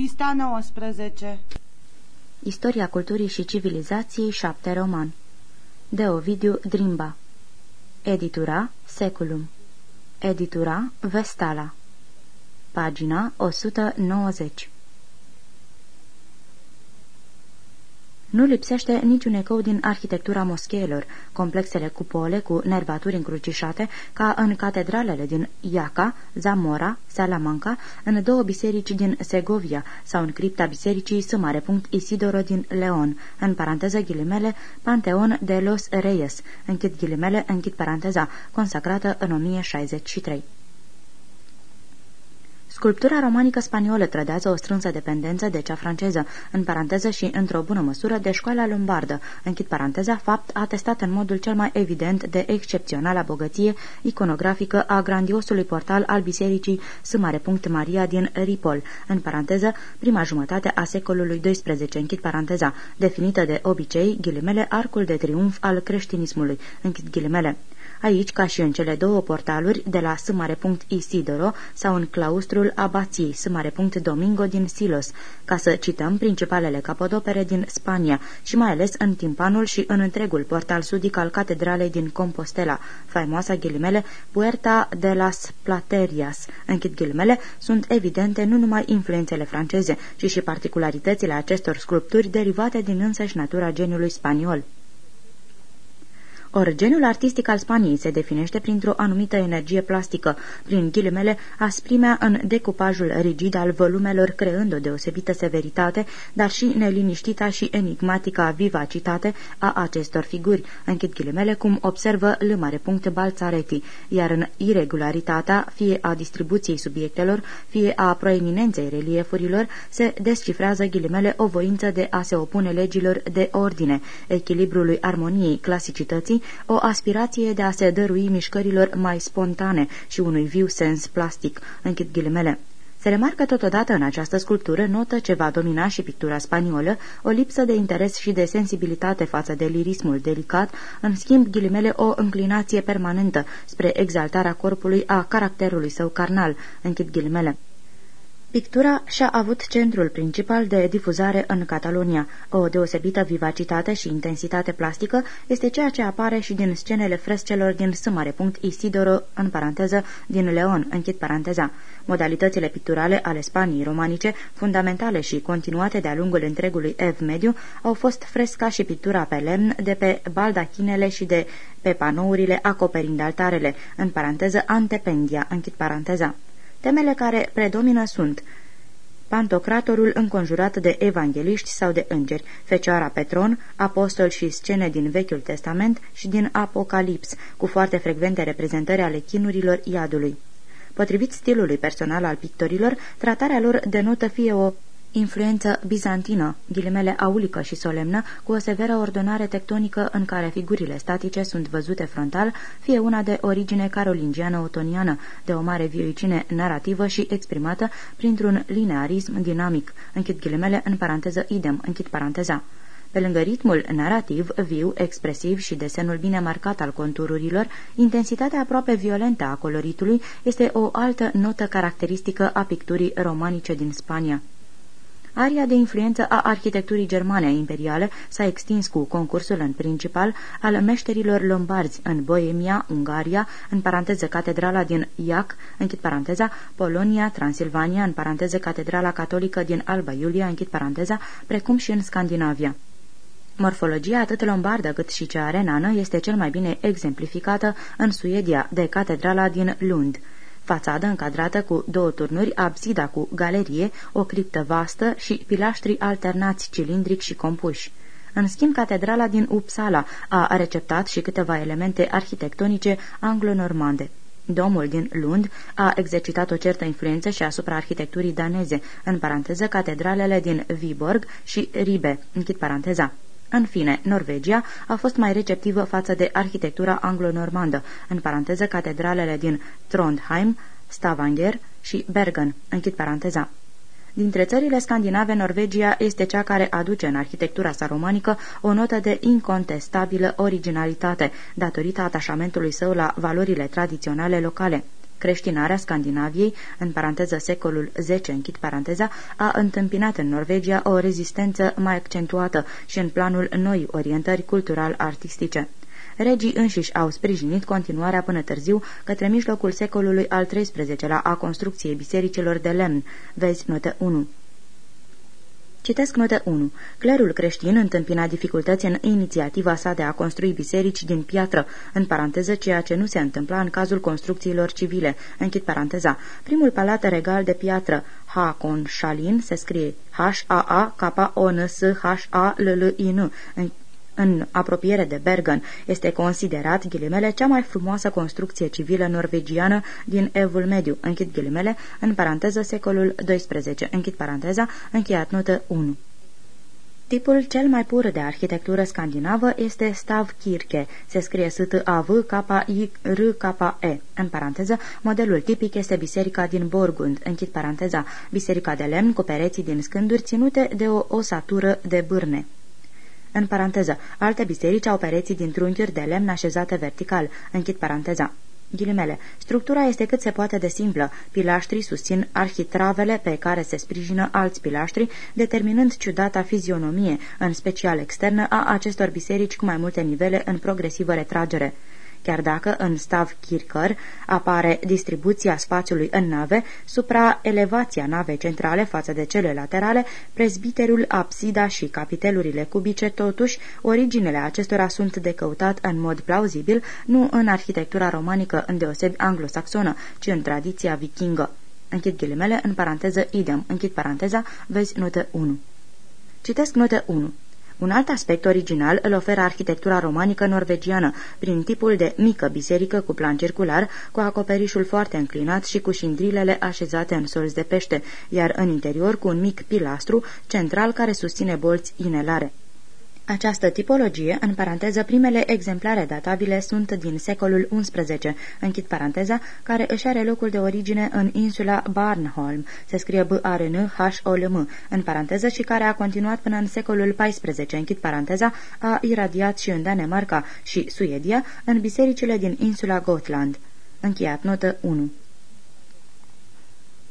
Pista 19 Istoria culturii și civilizației 7 roman. De Ovidiu Drimba. Editura Seculum. Editura Vestala. Pagina 190 Nu lipsește niciun ecou din arhitectura moscheelor, complexele cupole cu nervaturi încrucișate, ca în catedralele din Iaca, Zamora, Salamanca, în două biserici din Segovia sau în cripta bisericii S. Isidoro din Leon, în paranteză ghilimele, Panteon de los Reyes, închid ghilimele, închid paranteza, consacrată în 1063. Sculptura romanică spaniolă trădează o strânsă dependență de cea franceză, în paranteză și, într-o bună măsură, de școala lombardă, închid paranteza, fapt atestat în modul cel mai evident de excepțională bogăție iconografică a grandiosului portal al bisericii S. Maria din Ripol, în paranteză, prima jumătate a secolului XII, închid paranteza, definită de obicei, ghilimele, arcul de triumf al creștinismului, închid ghilimele. Aici, ca și în cele două portaluri, de la S. Isidoro sau în claustrul abației S. Domingo din Silos, ca să cităm principalele capodopere din Spania și mai ales în timpanul și în întregul portal sudic al catedralei din Compostela, faimoasa ghilimele Puerta de las Platerias. Închid ghilimele, sunt evidente nu numai influențele franceze, ci și particularitățile acestor sculpturi derivate din însăși natura geniului spaniol. Ori genul artistic al Spaniei se definește printr-o anumită energie plastică, prin ghilimele asprimea în decupajul rigid al volumelor, creând o deosebită severitate, dar și neliniștita și enigmatica vivacitate a acestor figuri, închid ghilimele cum observă punct Balțareti, iar în irregularitatea, fie a distribuției subiectelor, fie a proeminenței reliefurilor, se descifrează ghilimele o voință de a se opune legilor de ordine, echilibrului armoniei, clasicității, o aspirație de a se dărui mișcărilor mai spontane și unui viu sens plastic, închid ghilimele. Se remarcă totodată în această sculptură notă ce va domina și pictura spaniolă, o lipsă de interes și de sensibilitate față de lirismul delicat, în schimb ghilimele o înclinație permanentă spre exaltarea corpului a caracterului său carnal, închid ghilimele. Pictura și-a avut centrul principal de difuzare în Catalonia. O deosebită vivacitate și intensitate plastică este ceea ce apare și din scenele frescelor din S. Isidoro, în paranteză, din Leon, închid paranteza. Modalitățile picturale ale Spaniei romanice, fundamentale și continuate de-a lungul întregului Ev mediu, au fost fresca și pictura pe lemn de pe baldachinele și de pe panourile acoperind altarele, în paranteză antependia, închid paranteza. Temele care predomină sunt Pantocratorul înconjurat de evangeliști sau de îngeri, Fecioara Petron, apostol și scene din Vechiul Testament și din Apocalips, cu foarte frecvente reprezentări ale chinurilor iadului. Potrivit stilului personal al pictorilor, tratarea lor denotă fie o influență bizantină, ghilimele aulică și solemnă, cu o severă ordonare tectonică în care figurile statice sunt văzute frontal, fie una de origine carolingiană-otoniană, de o mare vioicine narrativă și exprimată printr-un linearism dinamic, închid ghilimele în paranteză idem, închid paranteza. Pe lângă ritmul narrativ, viu, expresiv și desenul bine marcat al contururilor, intensitatea aproape violentă a coloritului este o altă notă caracteristică a picturii romanice din Spania. Aria de influență a arhitecturii germane imperiale s-a extins cu concursul în principal al meșterilor lombarzi în Boemia, Ungaria, în paranteză catedrala din Iac, închid paranteza, Polonia, Transilvania, în paranteză catedrala catolică din Alba Iulia, închid paranteza, precum și în Scandinavia. Morfologia atât lombardă cât și cea renană este cel mai bine exemplificată în Suedia de catedrala din Lund fațadă încadrată cu două turnuri, absida cu galerie, o criptă vastă și pilaștri alternați cilindric și compuși. În schimb, catedrala din Uppsala a receptat și câteva elemente arhitectonice anglo-normande. Domul din Lund a exercitat o certă influență și asupra arhitecturii daneze, în paranteză catedralele din Viborg și Ribe, închid paranteza. În fine, Norvegia a fost mai receptivă față de arhitectura anglo-normandă, în paranteză catedralele din Trondheim, Stavanger și Bergen, închid paranteza. Dintre țările scandinave, Norvegia este cea care aduce în arhitectura sa romanică o notă de incontestabilă originalitate, datorită atașamentului său la valorile tradiționale locale. Creștinarea Scandinaviei, în paranteză secolul X, închid paranteza, a întâmpinat în Norvegia o rezistență mai accentuată și în planul noi orientări cultural-artistice. Regii înșiși au sprijinit continuarea până târziu către mijlocul secolului al XIII-lea a construcției bisericilor de lemn. Vezi notă 1. Citesc notă 1. Clerul creștin întâmpina dificultăți în inițiativa sa de a construi biserici din piatră, în paranteză ceea ce nu se întâmpla în cazul construcțiilor civile. Închid paranteza. Primul palat regal de piatră, Hakon Shalin, se scrie H-A-A-K-O-N-S-H-A-L-L-I-N, în apropiere de Bergen, este considerat, ghilimele, cea mai frumoasă construcție civilă norvegiană din Evul Mediu, închid ghilimele, în paranteză secolul XII, închid paranteza, încheiat notă 1. Tipul cel mai pur de arhitectură scandinavă este Stavkirke, se scrie s t a v k i r k e. În paranteză, modelul tipic este biserica din Borgund, închid paranteza, biserica de lemn cu pereții din scânduri ținute de o osatură de bârne. În paranteză, alte biserici au pereții din trunchiuri de lemn așezate vertical. Închid paranteza. Ghilimele. Structura este cât se poate de simplă. Pilaștrii susțin arhitravele pe care se sprijină alți pilaștri, determinând ciudata fizionomie, în special externă, a acestor biserici cu mai multe nivele în progresivă retragere chiar dacă în stav Kirker apare distribuția spațiului în nave, supra-elevația navei centrale față de cele laterale, prezbiterul, absida și capitelurile cubice, totuși, originele acestora sunt de căutat în mod plauzibil, nu în arhitectura romanică îndeosebi anglosaxonă, ci în tradiția vikingă. Închid ghilimele, în paranteză idem, închid paranteza, vezi notă 1. Citesc notă 1. Un alt aspect original îl oferă arhitectura romanică norvegiană, prin tipul de mică biserică cu plan circular, cu acoperișul foarte înclinat și cu șindrilele așezate în solți de pește, iar în interior cu un mic pilastru central care susține bolți inelare. Această tipologie, în paranteză, primele exemplare databile sunt din secolul XI, închid paranteza, care își are locul de origine în insula Barnholm, se scrie b a r n h o l m în paranteză și care a continuat până în secolul XIV, închid paranteza, a iradiat și în Danemarca și Suedia, în bisericile din insula Gotland. Încheiat notă 1.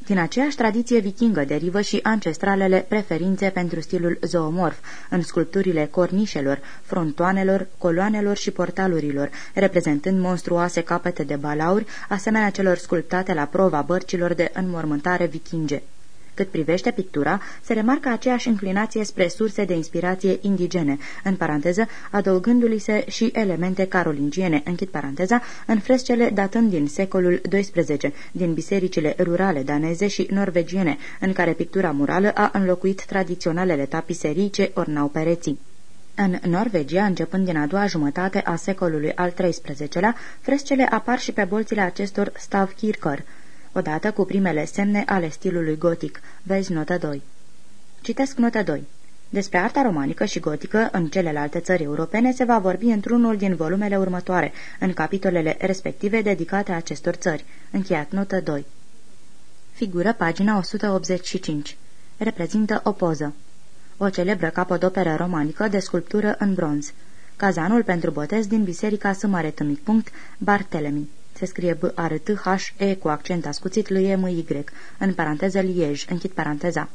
Din aceeași tradiție vikingă derivă și ancestralele preferințe pentru stilul zoomorf, în sculpturile cornișelor, frontoanelor, coloanelor și portalurilor, reprezentând monstruoase capete de balauri, asemenea celor sculptate la prova bărcilor de înmormântare vikinge. Cât privește pictura, se remarcă aceeași inclinație spre surse de inspirație indigene, în paranteză, adăugându-li se și elemente carolingiene, închid paranteza, în frescele datând din secolul XII, din bisericile rurale daneze și norvegiene, în care pictura murală a înlocuit tradiționalele tapiserii ce ornau pereții. În Norvegia, începând din a doua jumătate a secolului al XIII-lea, frescele apar și pe bolțile acestor stavkirker, odată cu primele semne ale stilului gotic. Vezi notă 2. Citesc notă 2. Despre arta romanică și gotică în celelalte țări europene se va vorbi într-unul din volumele următoare, în capitolele respective dedicate acestor țări. Încheiat notă 2. Figură pagina 185. Reprezintă o poză. O celebră capodoperă romanică de sculptură în bronz. Cazanul pentru botez din biserica S. Bartelemi se scrie b r t h e cu accent ascuțit l e m y în paranteză Liej, închid paranteza.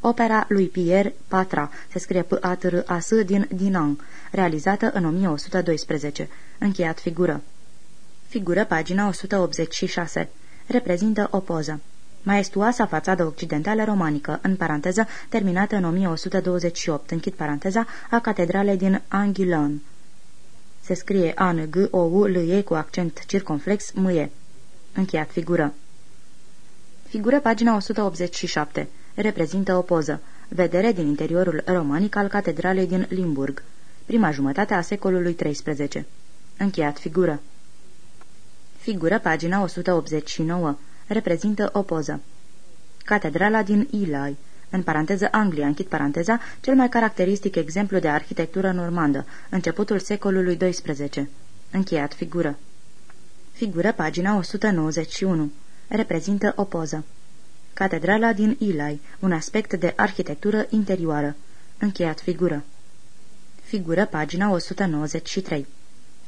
Opera lui Pierre Patra, se scrie p a t r a s din Dinan, realizată în 1112. Încheiat figură. Figură pagina 186. Reprezintă o poză. Maestuoasa fațadă occidentală romanică, în paranteză, terminată în 1128, închid paranteza, a catedralei din Angoulême se scrie a n g o u l e cu accent circumflex m -e. Încheiat figură. Figură pagina 187. Reprezintă o poză. Vedere din interiorul romanic al catedralei din Limburg. Prima jumătate a secolului XIII. Încheiat figură. Figură pagina 189. Reprezintă o poză. Catedrala din Eli în paranteză Anglia, închid paranteza, cel mai caracteristic exemplu de arhitectură normandă, începutul secolului XII. Încheiat figură. Figură pagina 191. Reprezintă o poză. Catedrala din Ilai, un aspect de arhitectură interioară. Încheiat figură. Figură pagina 193.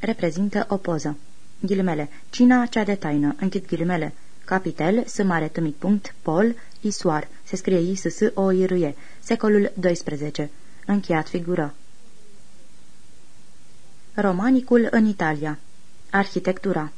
Reprezintă o poză. Ghilimele. Cina cea de taină. Închid ghilimele. Capitel, S mare tumic punct, Pol, Isoar, se scrie I S S O I R -E, secolul XII. Încheiat figură. Romanicul în Italia Arhitectura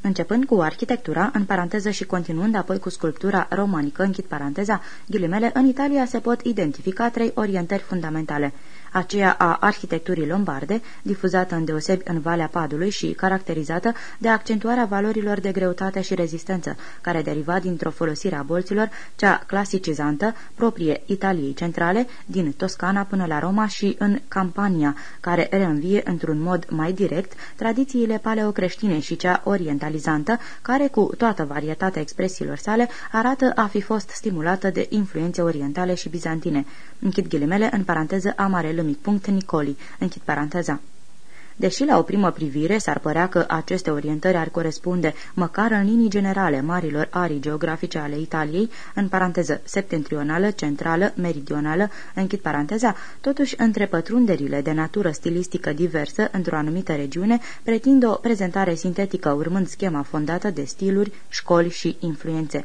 Începând cu arhitectura, în paranteză și continuând apoi cu sculptura romanică, închid paranteza, ghilimele, în Italia se pot identifica trei orientări fundamentale – aceea a arhitecturii lombarde, difuzată în deosebi în Valea Padului și caracterizată de accentuarea valorilor de greutate și rezistență, care deriva dintr-o folosire a bolților, cea clasicizantă, proprie Italiei centrale, din Toscana până la Roma și în Campania, care reînvie într-un mod mai direct tradițiile paleocreștine și cea orientalizantă, care, cu toată varietatea expresiilor sale, arată a fi fost stimulată de influențe orientale și bizantine. Închid ghilimele în paranteză amarelă mic punct Nicoli, închid paranteza. Deși la o primă privire s-ar părea că aceste orientări ar corespunde, măcar în linii generale, marilor arii geografice ale Italiei, în paranteză septentrională, centrală, meridională, închid paranteza, totuși între pătrunderile de natură stilistică diversă într-o anumită regiune pretind o prezentare sintetică urmând schema fondată de stiluri, școli și influențe.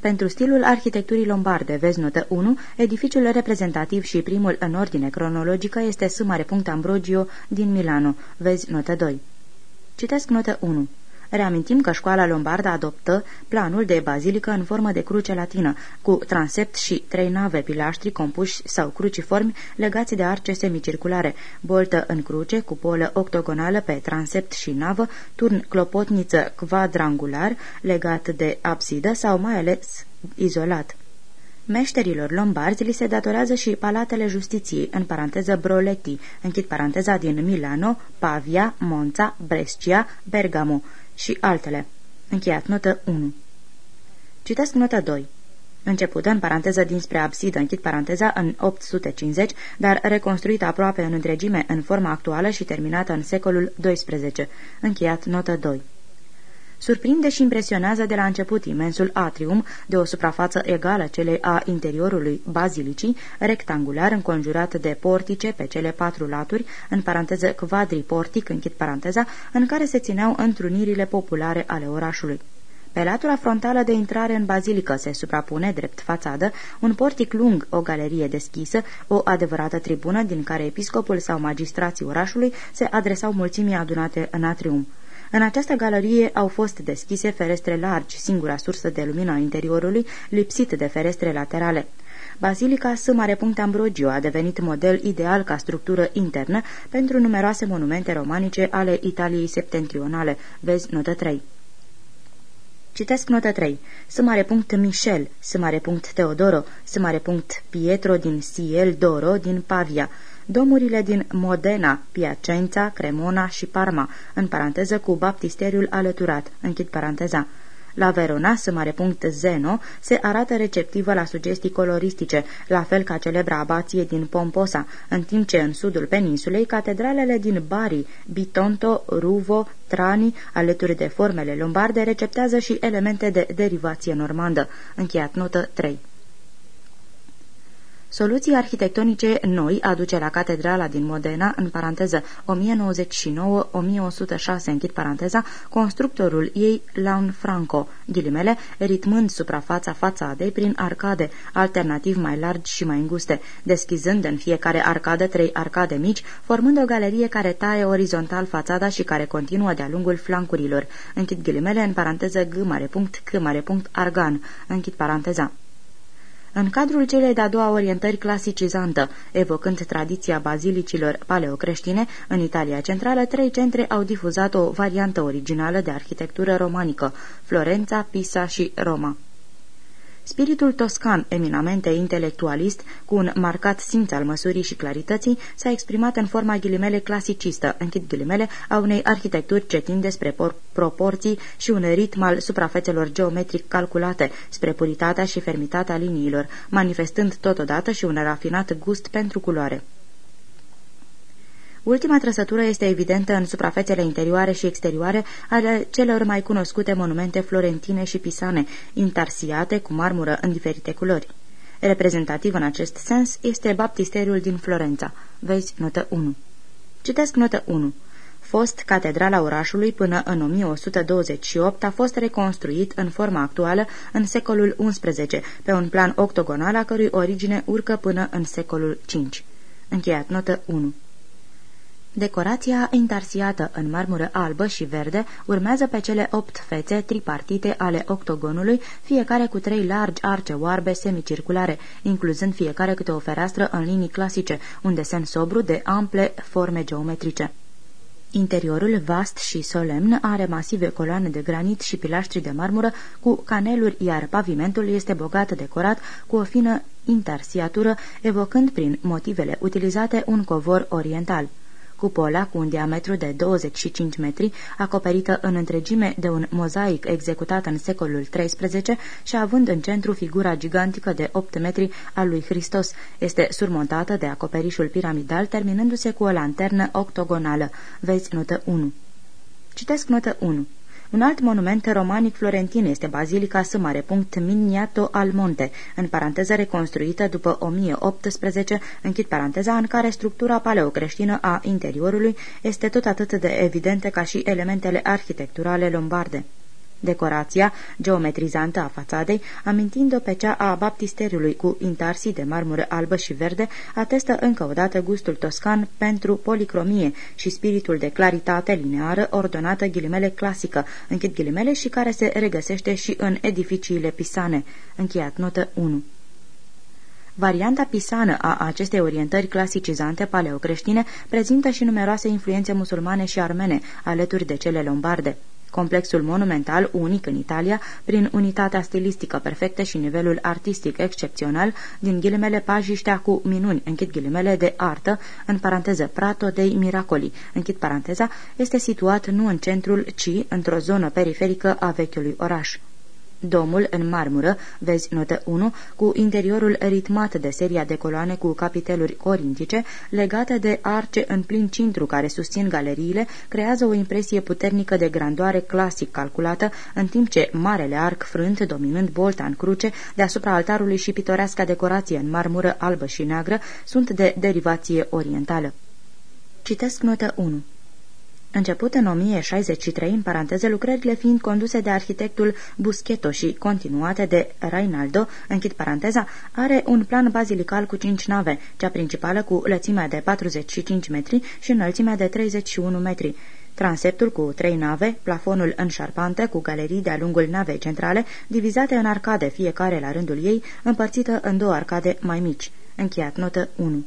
Pentru stilul arhitecturii lombarde, vezi notă 1, edificiul reprezentativ și primul în ordine cronologică este S. Ambrogio din Milano, vezi notă 2. Citesc notă 1. Reamintim că școala lombardă adoptă planul de bazilică în formă de cruce latină, cu transept și trei nave pilaștri compuși sau cruciformi legați de arce semicirculare, boltă în cruce, cupolă octogonală pe transept și navă, turn clopotniță quadrangular legat de absidă sau mai ales izolat. Meșterilor lombarzi li se datorează și palatele justiției, în paranteză Broletti, închid paranteza din Milano, Pavia, Monza, Brescia, Bergamo, și altele. Încheiat notă 1. Citesc notă 2. Începută în paranteză dinspre absidă, închid paranteza, în 850, dar reconstruită aproape în întregime în forma actuală și terminată în secolul XII. Încheiat notă 2 surprinde și impresionează de la început imensul atrium, de o suprafață egală celei a interiorului bazilicii, rectangular înconjurat de portice pe cele patru laturi, în paranteză quadriportic, închid paranteza, în care se țineau întrunirile populare ale orașului. Pe latura frontală de intrare în bazilică se suprapune, drept fațadă, un portic lung, o galerie deschisă, o adevărată tribună din care episcopul sau magistrații orașului se adresau mulțimii adunate în atrium. În această galerie au fost deschise ferestre largi, singura sursă de lumină a interiorului, lipsit de ferestre laterale. Basilica S. Ambrogio a devenit model ideal ca structură internă pentru numeroase monumente romanice ale Italiei septentrionale. Vezi notă 3. Citesc notă 3. S. Michel, S. Teodoro, S. Pietro din Siel Doro din Pavia, domurile din Modena, Piacenza, Cremona și Parma, în paranteză cu baptisteriul alăturat, închid paranteza. La Verona, punct Zeno, se arată receptivă la sugestii coloristice, la fel ca celebra abație din Pomposa, în timp ce în sudul peninsulei, catedralele din Bari, Bitonto, Ruvo, Trani, alături de formele lombarde, receptează și elemente de derivație normandă. Încheiat notă 3. Soluții arhitectonice noi aduce la catedrala din Modena, în paranteză 1099-1106, închid paranteza, constructorul ei Laun Franco, ghilimele, ritmând suprafața fațadei prin arcade, alternativ mai largi și mai înguste, deschizând în fiecare arcadă trei arcade mici, formând o galerie care taie orizontal fațada și care continuă de-a lungul flancurilor. Închid ghilimele în paranteză g mare punct c mare punct argan. Închid paranteza. În cadrul celei de-a doua orientări clasicizantă, evocând tradiția bazilicilor paleocreștine, în Italia Centrală, trei centre au difuzat o variantă originală de arhitectură romanică, Florența, Pisa și Roma. Spiritul toscan, eminamente intelectualist, cu un marcat simț al măsurii și clarității, s-a exprimat în forma ghilimele clasicistă, închid ghilimele, a unei arhitecturi ce tinde spre proporții și un ritm al suprafețelor geometric calculate, spre puritatea și fermitatea liniilor, manifestând totodată și un rafinat gust pentru culoare. Ultima trăsătură este evidentă în suprafețele interioare și exterioare ale celor mai cunoscute monumente florentine și pisane, intarsiate cu marmură în diferite culori. Reprezentativ în acest sens este baptisteriul din Florența. Vezi notă 1. Citesc notă 1. fost catedrala orașului până în 1128, a fost reconstruit în forma actuală în secolul XI, pe un plan octogonal a cărui origine urcă până în secolul V. Încheiat notă 1 Decorația intarsiată în marmură albă și verde urmează pe cele opt fețe tripartite ale octogonului, fiecare cu trei largi arce oarbe semicirculare, incluzând fiecare câte o fereastră în linii clasice, un desen sobru de ample forme geometrice. Interiorul vast și solemn are masive coloane de granit și pilaștri de marmură cu caneluri, iar pavimentul este bogat decorat cu o fină intarsiatură, evocând prin motivele utilizate un covor oriental cupola cu un diametru de 25 metri, acoperită în întregime de un mozaic executat în secolul XIII și având în centru figura gigantică de 8 metri al lui Hristos. Este surmontată de acoperișul piramidal, terminându-se cu o lanternă octogonală. Vezi notă 1. Citesc notă 1. Un alt monument romanic florentin este Bazilica S. Miniato al Monte, în paranteză reconstruită după 1018, închid paranteza, în care structura paleocreștină a interiorului este tot atât de evidentă ca și elementele arhitecturale lombarde. Decorația, geometrizantă a fațadei, amintind-o pe cea a baptisteriului cu intarsii de marmură albă și verde, atestă încă o dată gustul toscan pentru policromie și spiritul de claritate lineară ordonată ghilimele clasică, închid ghilimele și care se regăsește și în edificiile pisane. Încheiat notă 1. Varianta pisană a acestei orientări clasicizante paleocreștine prezintă și numeroase influențe musulmane și armene, alături de cele lombarde. Complexul monumental, unic în Italia, prin unitatea stilistică perfectă și nivelul artistic excepțional, din ghilimele pajiștea cu minuni, închid ghilimele de artă, în paranteză Prato dei Miracoli, închid paranteza, este situat nu în centrul, ci într-o zonă periferică a vechiului oraș. Domul în marmură, vezi notă 1, cu interiorul ritmat de seria de coloane cu capiteluri corintice, legate de arce în plin cintru care susțin galeriile, creează o impresie puternică de grandoare clasic calculată, în timp ce marele arc frânt, dominând bolta în cruce, deasupra altarului și pitoreasca decorație în marmură albă și neagră, sunt de derivație orientală. Citesc notă 1. Început în 1063, în paranteză, lucrările fiind conduse de arhitectul Buschetto și continuate de Rainaldo, închid paranteza, are un plan bazilical cu cinci nave, cea principală cu lățimea de 45 metri și înălțimea de 31 metri. Transeptul cu trei nave, plafonul în șarpantă cu galerii de-a lungul navei centrale, divizate în arcade, fiecare la rândul ei, împărțită în două arcade mai mici. Încheiat notă 1.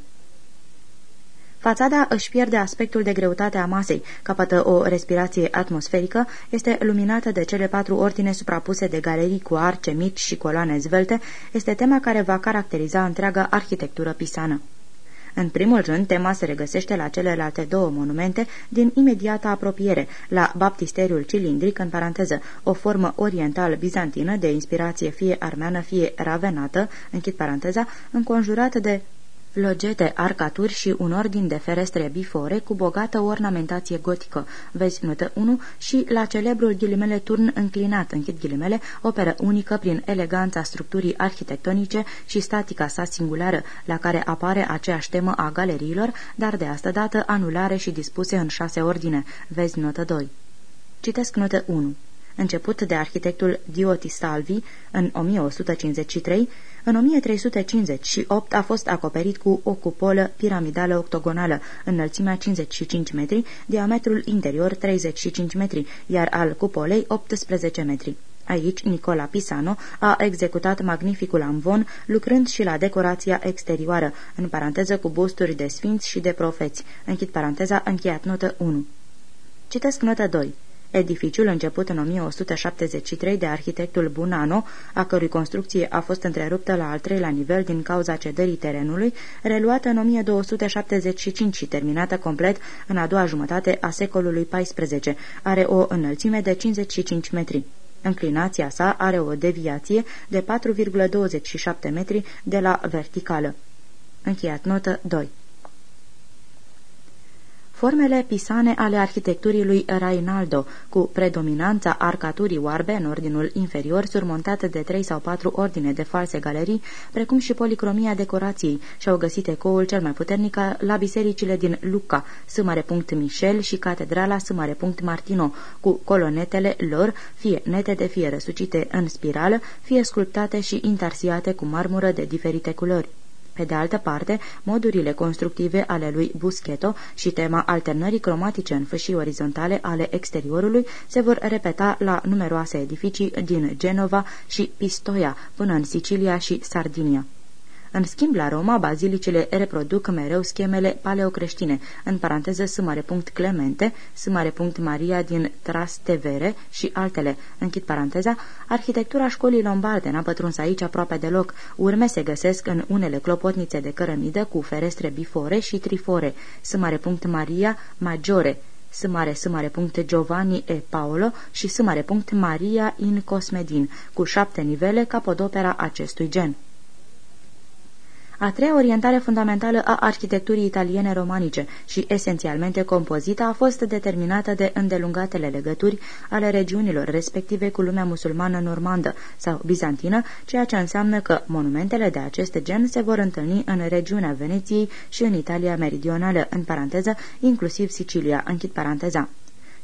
Fațada își pierde aspectul de greutate a masei, capătă o respirație atmosferică, este luminată de cele patru ordine suprapuse de galerii cu arce mici și coloane zvelte, este tema care va caracteriza întreaga arhitectură pisană. În primul rând, tema se regăsește la celelalte două monumente din imediată apropiere, la baptisteriul cilindric, în paranteză, o formă oriental-bizantină de inspirație fie armeană, fie ravenată, închid paranteza, înconjurat de logete, arcaturi și un ordin de ferestre bifore cu bogată ornamentație gotică. Vezi notă 1 și la celebrul ghilimele turn înclinat, închid ghilimele, operă unică prin eleganța structurii arhitectonice și statica sa singulară, la care apare aceeași temă a galeriilor, dar de asta dată anulare și dispuse în șase ordine. Vezi notă 2. Citesc notă 1 început de arhitectul Dioti Salvi în 1153, în 1358 a fost acoperit cu o cupolă piramidală octogonală, înălțimea 55 metri, diametrul interior 35 metri, iar al cupolei 18 metri. Aici, Nicola Pisano a executat magnificul amvon, lucrând și la decorația exterioară, în paranteză cu busturi de sfinți și de profeți. Închid paranteza, încheiat notă 1. Citesc notă 2. Edificiul, început în 1173 de arhitectul Bunano, a cărui construcție a fost întreruptă la al treilea nivel din cauza cedării terenului, reluată în 1275 și terminată complet în a doua jumătate a secolului XIV, are o înălțime de 55 metri. Înclinația sa are o deviație de 4,27 metri de la verticală. Încheiat notă 2 Formele pisane ale arhitecturii lui Rainaldo, cu predominanța arcaturii oarbe în ordinul inferior, surmontate de trei sau patru ordine de false galerii, precum și policromia decorației, și-au găsit ecoul cel mai puternic la bisericile din Lucca, S. Michel și Catedrala S. Martino, cu colonetele lor, fie nete de fie răsucite în spirală, fie sculptate și intarsiate cu marmură de diferite culori. Pe de altă parte, modurile constructive ale lui Buschetto și tema alternării cromatice în fâșii orizontale ale exteriorului se vor repeta la numeroase edificii din Genova și Pistoia, până în Sicilia și Sardinia. În schimb, la Roma, bazilicile reproduc mereu schemele paleocreștine, în paranteză S. Clemente, S. Maria din Trastevere și altele. Închid paranteza, arhitectura școlii lombarde n-a pătruns aici aproape deloc. Urme se găsesc în unele clopotnițe de cărămidă cu ferestre bifore și trifore, S. Maria Maggiore, S mare S mare punct Giovanni e Paolo și S mare punct Maria in Cosmedin, cu șapte nivele capodopera acestui gen. A treia orientare fundamentală a arhitecturii italiene romanice și esențialmente compozită a fost determinată de îndelungatele legături ale regiunilor respective cu lumea musulmană normandă sau bizantină, ceea ce înseamnă că monumentele de acest gen se vor întâlni în regiunea Veneției și în Italia meridională, în paranteză, inclusiv Sicilia, închid paranteza.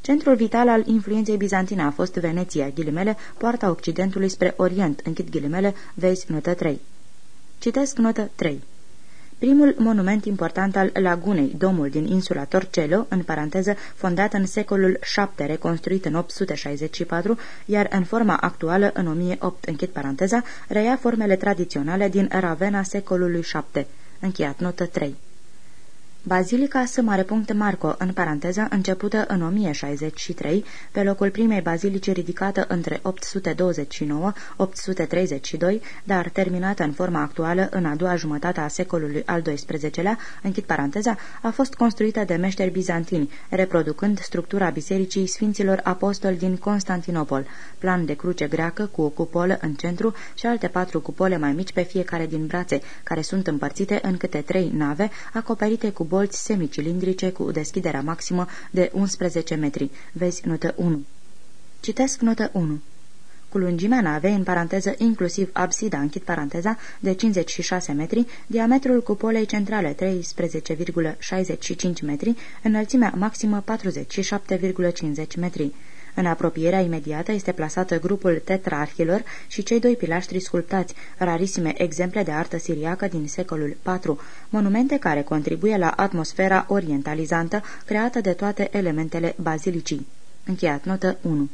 Centrul vital al influenței bizantine a fost Veneția, ghilimele, poarta Occidentului spre Orient, închid ghilimele, vezi notă 3. Citesc notă 3. Primul monument important al lagunei, domul din insula Torcello, în paranteză, fondat în secolul VII, reconstruit în 864, iar în forma actuală în 1008, închid paranteza, reia formele tradiționale din Ravenna secolului VII. Încheiat notă 3. Bazilica S. Marco, în paranteză, începută în 1063, pe locul primei bazilici ridicată între 829-832, dar terminată în forma actuală în a doua jumătate a secolului al XII-lea, închid paranteza, a fost construită de meșteri bizantini, reproducând structura bisericii Sfinților Apostoli din Constantinopol, plan de cruce greacă cu o cupolă în centru și alte patru cupole mai mici pe fiecare din brațe, care sunt împărțite în câte trei nave, acoperite cu bolți semicilindrice cu deschiderea maximă de 11 metri. Vezi notă 1. Citesc notă 1. Cu lungimea navei, în paranteză inclusiv absida, închid paranteza, de 56 metri, diametrul cupolei centrale 13,65 metri, înălțimea maximă 47,50 metri. În apropierea imediată este plasată grupul tetrarhilor și cei doi pilaștri sculptați, rarisime exemple de artă siriacă din secolul IV, monumente care contribuie la atmosfera orientalizantă creată de toate elementele bazilicii. Încheiat notă 1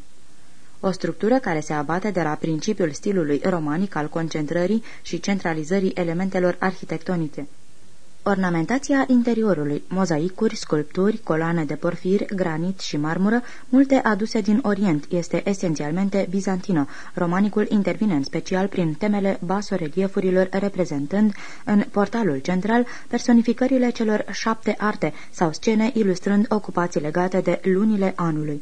o structură care se abate de la principiul stilului romanic al concentrării și centralizării elementelor arhitectonice. Ornamentația interiorului, mozaicuri, sculpturi, coloane de porfir, granit și marmură, multe aduse din Orient, este esențialmente bizantină. Romanicul intervine în special prin temele basoreliefurilor reprezentând în portalul central personificările celor șapte arte sau scene ilustrând ocupații legate de lunile anului.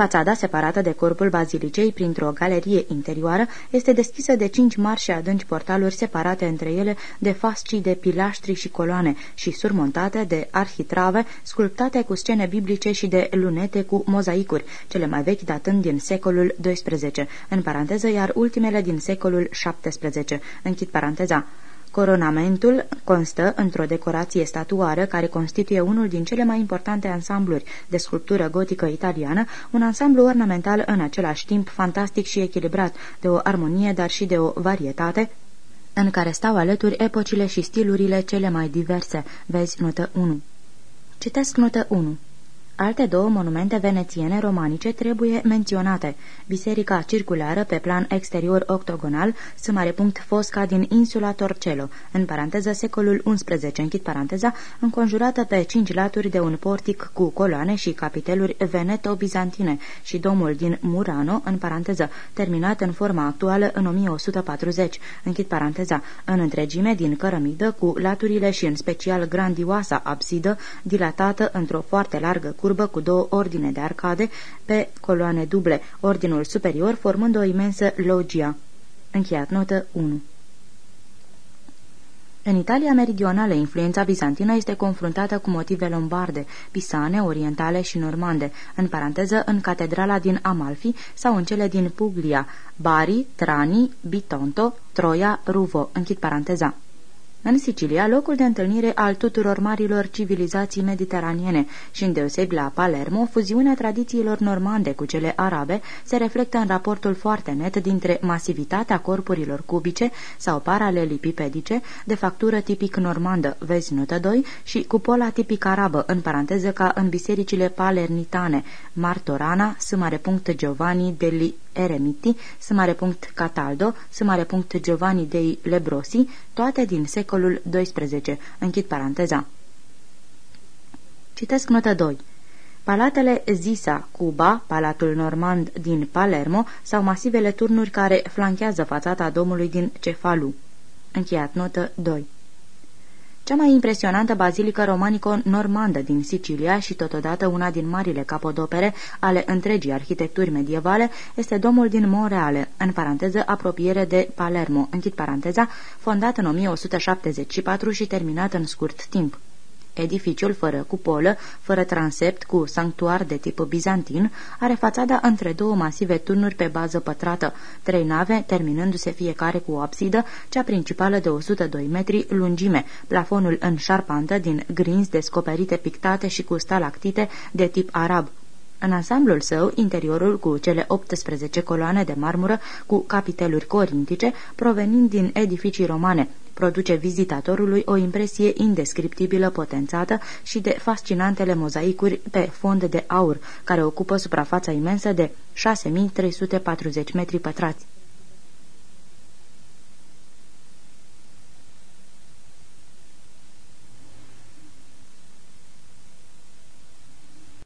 Fațada, separată de corpul bazilicei printr-o galerie interioară, este deschisă de cinci marși și adânci portaluri separate între ele de fascii de pilaștri și coloane și surmontate de arhitrave sculptate cu scene biblice și de lunete cu mozaicuri, cele mai vechi datând din secolul XII, în paranteză, iar ultimele din secolul XVII. Închid paranteza. Coronamentul constă într-o decorație statuară care constituie unul din cele mai importante ansambluri de sculptură gotică italiană, un ansamblu ornamental în același timp fantastic și echilibrat, de o armonie, dar și de o varietate, în care stau alături epocile și stilurile cele mai diverse. Vezi notă 1. Citesc notă 1. Alte două monumente venețiene romanice trebuie menționate. Biserica circulară pe plan exterior octogonal, punct Fosca din insula Torcello, în paranteză secolul XI, închid paranteza, înconjurată pe cinci laturi de un portic cu coloane și capiteluri veneto-bizantine și domul din Murano, în paranteză, terminat în forma actuală în 1140, închid paranteza, în întregime din cărămidă cu laturile și în special grandioasa absidă, dilatată într-o foarte largă cură curbă cu două ordine de arcade pe coloane duble, ordinul superior formând o imensă logia. Încheiat notă 1 În Italia meridională, influența bizantină este confruntată cu motive lombarde, pisane, orientale și normande, în paranteză în catedrala din Amalfi sau în cele din Puglia, Bari, Trani, Bitonto, Troia, Ruvo, închid paranteza. În Sicilia, locul de întâlnire al tuturor marilor civilizații mediteraniene și îndeosebi la Palermo, fuziunea tradițiilor normande cu cele arabe se reflectă în raportul foarte net dintre masivitatea corpurilor cubice sau paralelipipedice de factură tipic normandă, vezi notă 2, și cupola tipic arabă, în paranteză ca în bisericile palernitane, Martorana, S. Giovanni degli Eremiti, Cataldo, Giovanni dei Lebrosi, toate din secolul XII. Închid paranteza. Citesc notă 2. Palatele Zisa, Cuba, palatul normand din Palermo sau masivele turnuri care flanchează fațata domului din Cefalu. Încheiat notă 2. Cea mai impresionantă bazilică romanico-normandă din Sicilia și totodată una din marile capodopere ale întregii arhitecturi medievale este domul din Monreale, în paranteză apropiere de Palermo, închid paranteza, fondat în 1174 și terminat în scurt timp. Edificiul fără cupolă, fără transept, cu sanctuar de tip bizantin, are fațada între două masive turnuri pe bază pătrată, trei nave, terminându-se fiecare cu o absidă, cea principală de 102 metri lungime, plafonul în șarpantă din grinzi descoperite pictate și cu stalactite de tip arab, în ansamblul său, interiorul cu cele 18 coloane de marmură cu capiteluri corintice, provenind din edificii romane, produce vizitatorului o impresie indescriptibilă potențată și de fascinantele mozaicuri pe fond de aur, care ocupă suprafața imensă de 6340 metri pătrați.